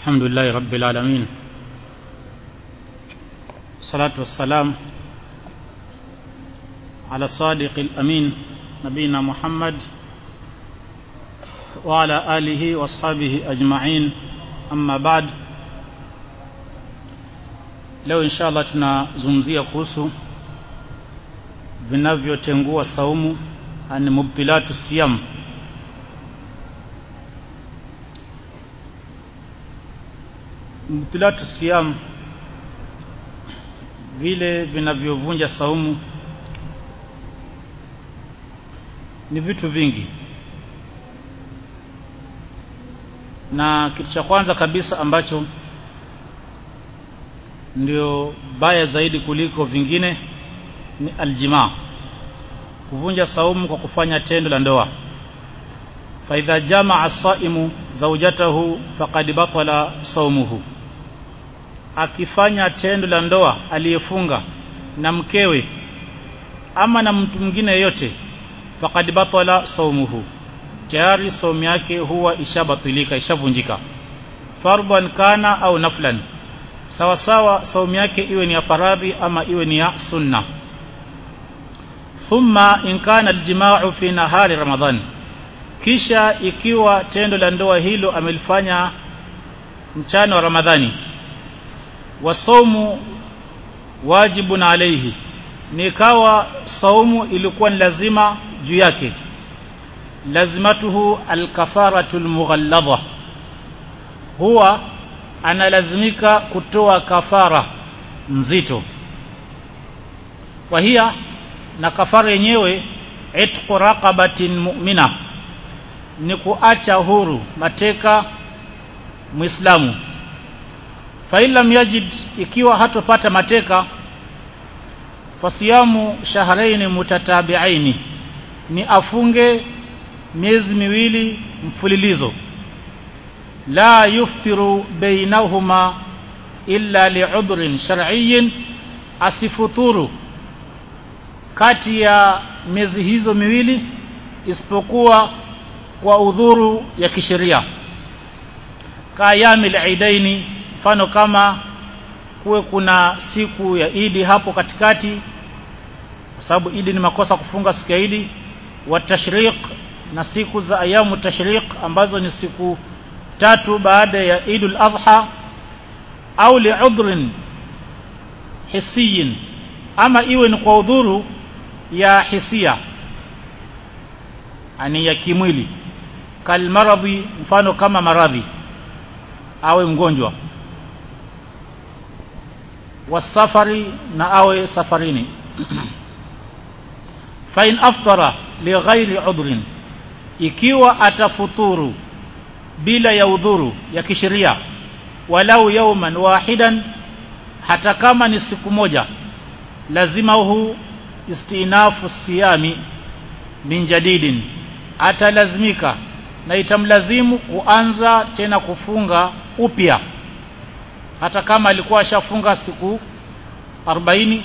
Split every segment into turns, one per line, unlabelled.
الحمد لله رب العالمين. الصلاة والسلام على الصادق الأمين نبينا محمد وعلى آله وأصحابه أجمعين. أما بعد leo insha allah tunazungumzia kuhusu vinavyotengua saumu ani mubtilatu siyam. Mubtilatu siyam vile vinavyovunja saumu. Ni vitu vingi. Na kitu cha kwanza kabisa ambacho ndio baya zaidi kuliko vingine ni aljimaa. Kuvunja saumu kwa kufanya tendo la ndoa. Faidha jamaa saimu zaujatahu faqad batala saumuhu akifanya tendo la ndoa aliyefunga na mkewe ama na mtu mwingine yeyote faqad batala saumuhu tayari saumu yake huwa ishabatilika ishavunjika. Farban kana au naflan sawa sawa saumu yake iwe ni ya faradhi ama iwe ni ya sunna. Thumma in kana aljima'u fi nahari ramadhan kisha ikiwa tendo la ndoa hilo amelifanya mchana wa ramadhani wa saumu wajibun alayhi. Nikawa saumu ilikuwa ni lazima juu yake. Lazimatuhu alkafaratu almughalladha. Huwa analazimika kutoa kafara nzito. Kwa wahia na kafara yenyewe itqu raqabatin mu'mina. Ni kuacha huru mateka muislamu fa lam yajid ikiwa hatopata mateka fasiyamu shahrayn mutatabi'aini ni afunge miezi miwili mfululizo. La yuftiru bainahuma illa li'udhrin shar'iyyin asifuturu kati ya miezi hizo miwili isipokuwa kwa udhuru ya kisheria. Kayamil idaini mfano kama kuwe kuna siku ya idi hapo katikati kwa sababu idi ni makosa kufunga siku ya idi wa tashriq na siku za ayamu tashriq ambazo ni siku tatu baada ya idul adha au li'udhrin hisiyin ama iwe ni kwa udhuru ya hisia ani ya kimwili. Kalmaradhi mfano kama maradhi awe mgonjwa wasafari na awe safarini. Fa in aftara lighairi udhrin ikiwa atafuturu bila ya udhuru ya kisheria walau yauman wahidan hata kama ni siku moja lazima hu istinafu siyami min jadidin. Atalazimika na itamlazimu kuanza tena kufunga upya hata kama alikuwa ashafunga siku 40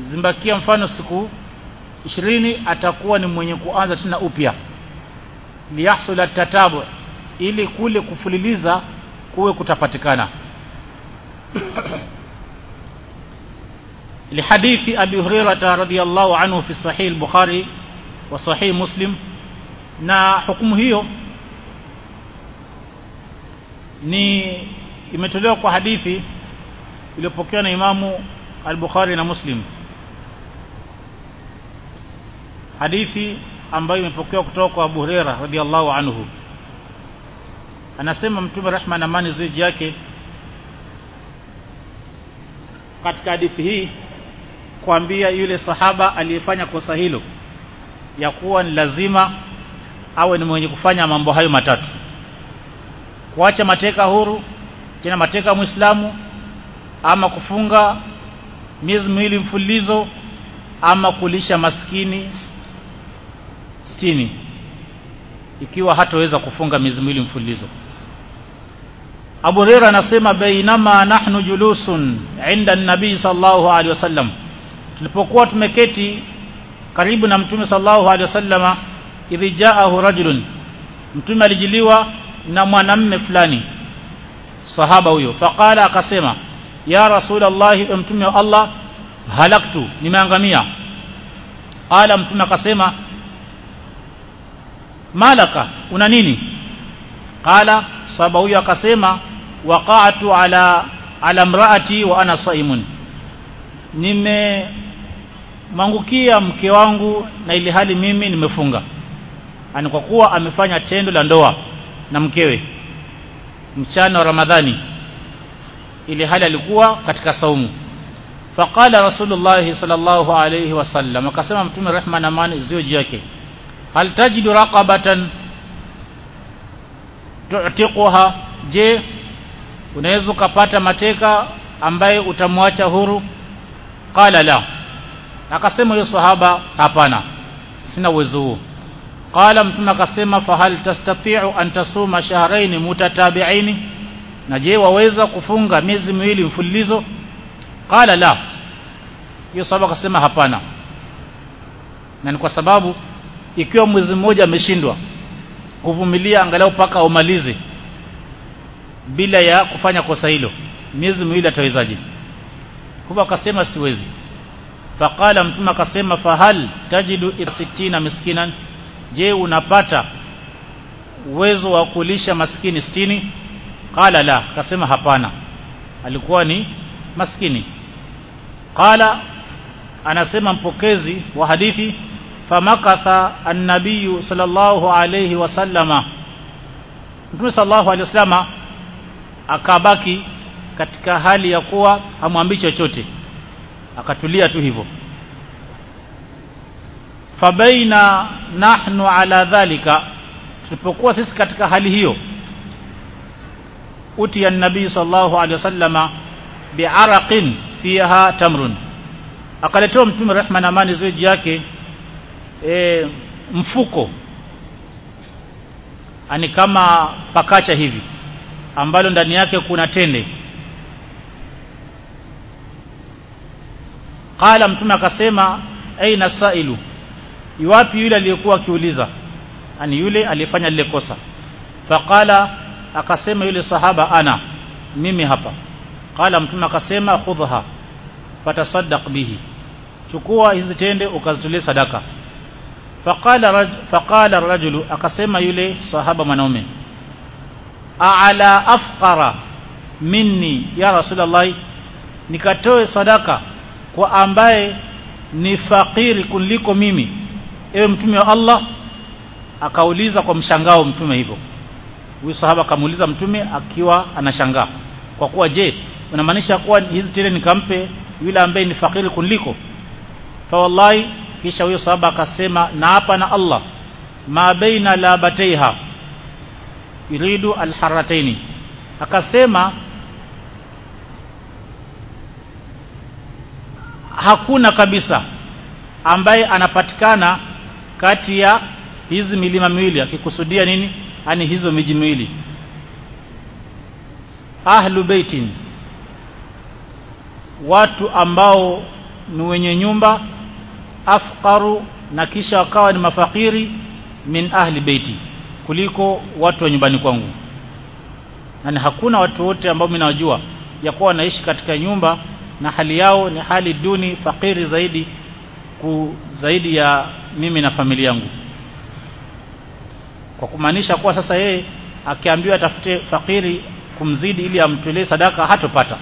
zimbakia mfano siku 20 atakuwa ni mwenye kuanza tena upya liyahsul tatabu ili kule kufuliliza kuwe kutapatikana لحديث أبي هريرة رضي الله عنه في صحيح البخاري وصحيح مسلم na hukumu hiyo ni imetolewa kwa hadithi iliyopokewa na Imamu al-Bukhari na Muslim. Hadithi ambayo imepokewa kutoka kwa Abu Huraira radhiallahu anhu. Anasema mtume rahma na amani ziji yake katika hadithi hii kuambia yule sahaba aliyefanya kosa hilo ya kuwa ni lazima awe ni mwenye kufanya mambo hayo matatu. Kuacha mateka huru tena mateka muislamu ama kufunga miezi miwili mfululizo ama kulisha maskini sitini ikiwa hataweza kufunga miezi miwili mfululizo. Abu Hurairah anasema bainama nahnu julusun inda nabii sallallahu alaihi wasallam tulipokuwa tumeketi karibu na mtume sallallahu alaihi wasallama idhi jaahu rajulun mtume alijiliwa na mwanamme fulani sahaba huyo. Faqala akasema ya rasulullah mtume wa Allah halaktu nimeangamia. Ala mtume akasema malaka una nini? Qala sahaba huyo akasema waqa'tu ala ala mraati wa ana saimun. Nime mangukia mke wangu na ili hali mimi nimefunga. Ani kwa kuwa amefanya tendo la ndoa na mkewe mchana wa Ramadhani. Ili hali alikuwa katika saumu. Faqala rasulullah sallallahu alayhi wasallam akasema mtume rehma na amani ziwe juu yake. Hal tajidu raqabatan tu'tiquha? Je unaweza ukapata mateka ambaye utamwacha huru? Qala la. Akasema huyo sahaba hapana sina uwezo huo qala mtume akasema fahal tastati'u an tasuma shahrayn mutatabi'ain na je waweza kufunga miezi miwili mfululizo? Qala la. Hiyo sahaba akasema hapana. Na ni kwa sababu ikiwa mwezi mmoja ameshindwa kuvumilia angalau paka umalize bila ya kufanya kosa hilo. Miezi miwili atawezaje? Kwa akasema siwezi. Faqala mtume akasema fahal tajidu 60 miskinan je unapata uwezo wa kulisha maskini 60 qala la akasema hapana. Alikuwa ni maskini. Qala anasema mpokezi wa hadithi famakatha an-nabiy sallallahu alayhi wasallama mtume sallallahu alayhi wasallama akabaki katika hali ya kuwa hamwambii chochote. Akatulia tu hivyo fabaina nahnu ala dhalika tulipokuwa sisi katika hali hiyo utiya nabii sallallahu alaihi wasallama bi'araqin fiha tamrun. Akaletewa mtume rehma na amani ziwe yake e, mfuko ani kama pakacha hivi ambalo ndani yake kuna tende. Qala mtume akasema aina sailu iwapi yule aliyekuwa akiuliza? Ani yule aliyefanya lile kosa. Faqala akasema yule sahaba ana mimi hapa. Qala mtume akasema khudha fatasaddaq bihi. Chukua hizi tende ukazitolee sadaka. Faqala raj, faqala rajulu akasema yule sahaba mwanaume aala afqara minni ya rasulullah nikatoe sadaka kwa ambaye ni fakiri kuliko mimi ewe mtume wa Allah akauliza kwa mshangao mtume hivyo. Huyu sahaba akamuuliza mtume akiwa anashangaa. Kwa kuwa je unamaanisha kuwa hizi tele nikampe yule ambaye ni fakiri kuliko fa wallahi kisha huyo sahaba akasema na hapa na Allah ma baina labataiha yuridu alharataini akasema hakuna kabisa ambaye anapatikana kati ya hizi milima miwili akikusudia nini? Yani hizo miji miwili. Ahlu baitin watu ambao ni wenye nyumba afqaru na kisha wakawa ni mafakiri min ahli beiti kuliko watu wa nyumbani kwangu. Yani hakuna watu wote ambao mimi nawajua ya kuwa wanaishi katika nyumba na hali yao ni hali duni fakiri zaidi ku zaidi ya mimi na familia yangu. Kwa kumaanisha kuwa sasa yeye akiambiwa atafute fakiri kumzidi ili amtolee sadaka hatopata.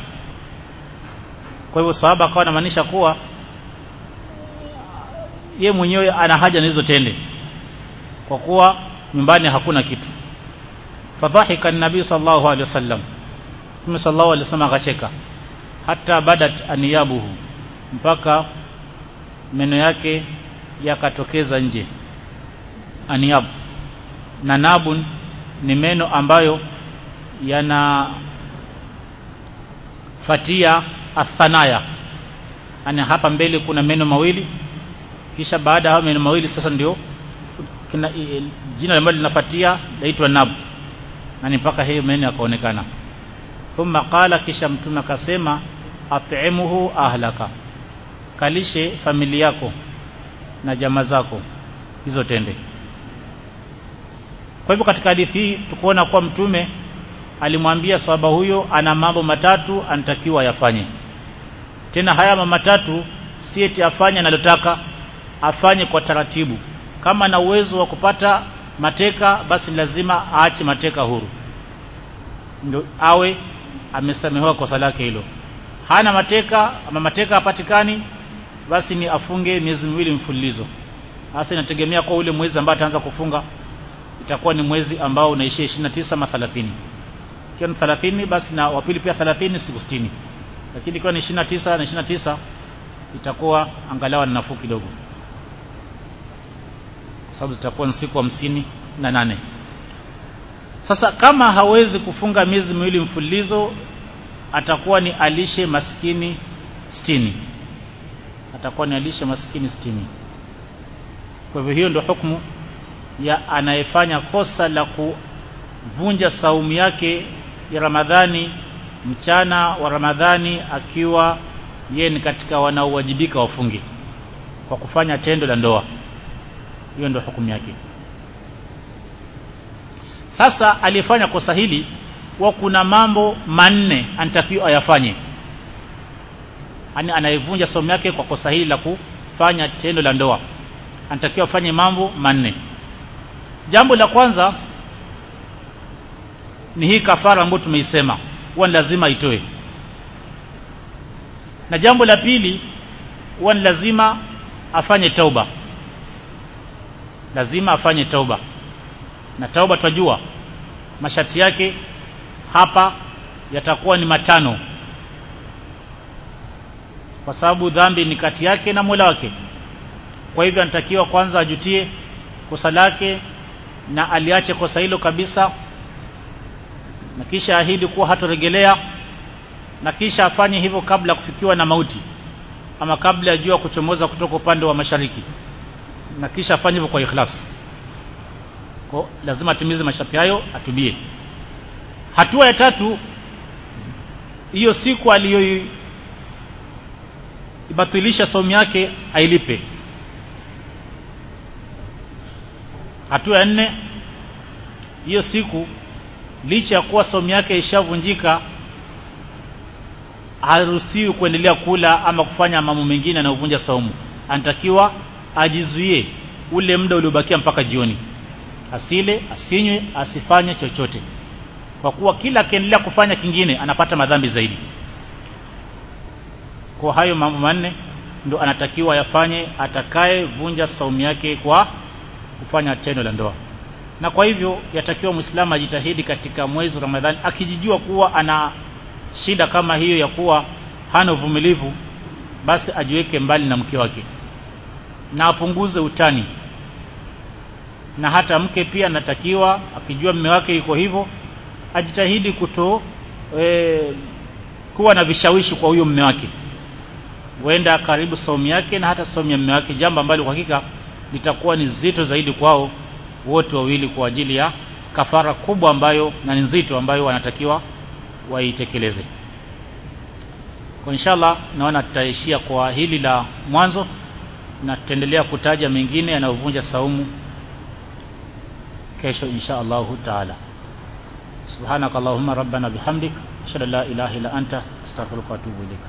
Kwa hivyo sahaba akawa anamaanisha kuwa ye mwenyewe ana haja na hizo tende. Kwa kuwa nyumbani hakuna kitu. Fadhahika an-nabii sallallahu alaihi wasallam Mtume sallallahu alaihi wasallam akacheka. Hata badat aniyabuhu mpaka meno yake yakatokeza nje. Aniab. Na nabun ni meno ambayo yanafatia athanaya. Yani hapa mbele kuna meno mawili kisha baada ya meno mawili sasa ndio kina, e, jina ambalo linafuatia laitwa nabu na ni mpaka hiyo meno yakaonekana. Thumma qala kisha mtume akasema at'imuhu ahlaka kalishe familia yako na jamaa zako. Hizo tende. Kwa hivyo katika hadithi hii tukuona kuwa mtume alimwambia sahaba huyo ana mambo matatu anatakiwa yafanye tena haya mambo matatu si eti afanye analotaka afanye kwa taratibu. Kama na uwezo wa kupata mateka basi lazima aache mateka huru. Ndio awe amesamehewa kosa lake hilo. Hana mateka ama mateka hapatikani basi ni afunge miezi miwili mfululizo. Hasa inategemea kwa ule mwezi ambao ataanza kufunga. Itakuwa ni mwezi ambao unaishia 29 ama 30 ikiwa ni 30 basi na wapili pia 30 siku 60 lakini ikiwa ni 29 na 29 itakuwa angalau na nafuu kidogo. Kwa sababu zitakuwa ni siku hamsini na nane. Sasa kama hawezi kufunga miezi miwili mfululizo atakuwa ni alishe maskini sitini atakuwa ni alishe maskini sitini. Kwa hivyo hiyo ndio hukumu ya anayefanya kosa la kuvunja saumu yake ya Ramadhani mchana wa Ramadhani akiwa yeye ni katika wanaowajibika wafungi kwa kufanya tendo la ndoa. Hiyo ndio hukumu yake. Sasa aliyefanya kosa hili wa kuna mambo manne anatakiwa ayafanye ani anayevunja somo yake kwa kosa hili la kufanya tendo la ndoa. Anatakiwa afanye mambo manne. Jambo la kwanza ni hii kafara ambayo tumeisema huwa ni lazima itoe. Na jambo la pili huwa ni lazima afanye tauba. Lazima afanye tauba. Na tauba twajua masharti yake hapa yatakuwa ni matano kwa sababu dhambi ni kati yake na Mola wake. Kwa hivyo anatakiwa kwanza ajutie kosa lake na aliache kosa hilo kabisa na kisha ahidi kuwa hatoregelea na kisha afanye hivyo kabla kufikiwa na mauti ama kabla ya jua kuchomoza kutoka upande wa mashariki na kisha afanye hivyo kwa ikhlas. Kwa lazima atimize masharti hayo atubie. Hatua ya tatu hiyo siku aliyoibatilisha saumu yake ailipe. Hatua ya nne hiyo siku licha ya kuwa saumu yake ishavunjika haruhusiwi kuendelea kula ama kufanya mambo mengine yanayovunja saumu. Anatakiwa ajizuie ule muda uliobakia mpaka jioni. Asile asinywe asifanye chochote. Kwa kuwa kila akiendelea kufanya kingine anapata madhambi zaidi kwa hayo mambo manne ndo anatakiwa yafanye atakaye vunja saumu yake kwa kufanya tendo la ndoa. Na kwa hivyo yatakiwa mwislamu ajitahidi katika mwezi wa ramadhani akijijua kuwa ana shida kama hiyo ya kuwa hana uvumilivu basi ajiweke mbali na mke wake. Na apunguze utani. Na hata mke pia anatakiwa akijua mume wake yuko hivyo ajitahidi kuto e, kuwa na vishawishi kwa huyo mme wake huenda karibu saumu yake na hata saumu ya mume wake jambo ambalo kwa hakika litakuwa ni zito zaidi kwao wote wawili kwa ajili ya kafara kubwa ambayo na ni nzito ambayo wanatakiwa waitekeleze. Kwa inshallah naona tutaishia kwa hili la mwanzo na tutaendelea kutaja mengine yanayovunja saumu kesho insha Allahu taala. Subhanaka allahuma rabbana bihamdik ashhadu an la ilaha illa anta astaghfiruka wa atubu ilaik